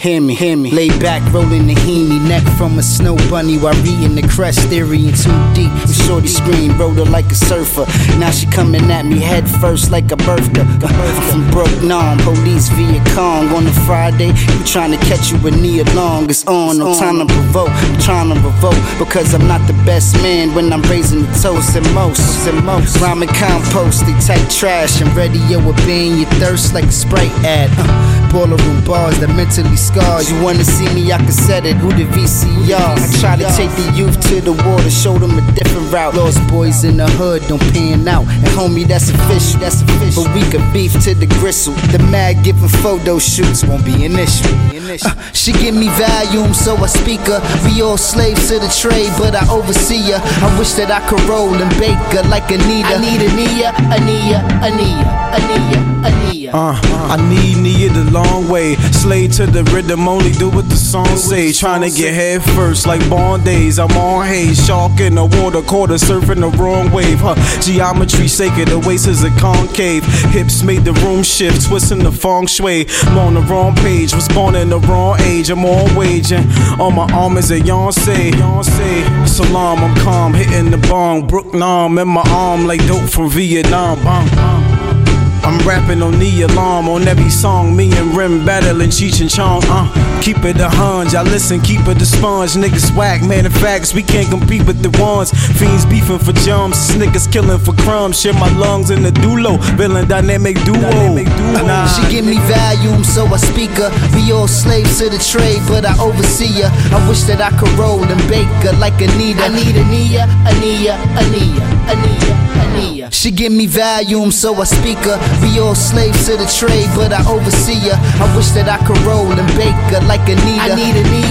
hear me, hear me. Lay back, rolling the heemy, neck from a snow bunny while reading the crest theory in too deep. The shorty scream, rode her like a surfer. Now she coming at me head first like a birthday. I'm from Brook Nom, police via Kong. On a Friday, you trying to catch you with knee along. It's on, no time to provoke. I'm trying to revoke because I'm not the best man when I'm raising the toast and most. And most. Rhyming compost, they type trash and radio will being your thirst like a Sprite ad. Uh, Boiler room bars that mentally scar. You wanna see me, I can set it. Who the VCR? I try to take the youth to the water, show them a different route. Lost boys in the hood don't pan out. And homie, that's official, that's official. But we could beef to the gristle. The mag giving photo shoots won't be an issue. Uh, she give me volume, so I speak her. We all slaves to the trade, but I oversee her. I wish that I could roll and bake her like Anita. I need Ania, Ania, Ania, Ania, Ania. Uh, I need Nia the long way. Slave to the rhythm, only do what the song say. Trying to get head first, like born days. I'm on haze, shark in the water, quarter surfing the wrong wave. Huh? Geometry sacred, the waist is a concave. Hips made the room shift, twisting the feng shui. I'm on the wrong page, was born in the wrong age. I'm on wage, and on my arm is a Yonsei. Salam, I'm calm, hitting the bong. Brook Nom in my arm, like dope from Vietnam. I'm rapping on the alarm on every song. Me and Rim battling Cheech and Chong. Uh, keep it a hunch. I listen, keep it a sponge. Niggas whack, man. In facts, we can't compete with the ones. Fiends beefing for jumps. Niggas killing for crumbs. Share my lungs in the duo. Villain dynamic duo. Dynamic duo. Nah. She give me volume, so I speak her. We all slaves to the trade, but I oversee her. I wish that I could roll and bake her like Anita. I need Ania, Ania, Ania, Ania, Ania. She give me volume, so I speak her. We all slaves to the trade, but I oversee her. I wish that I could roll and bake her like Anita. I need Ania,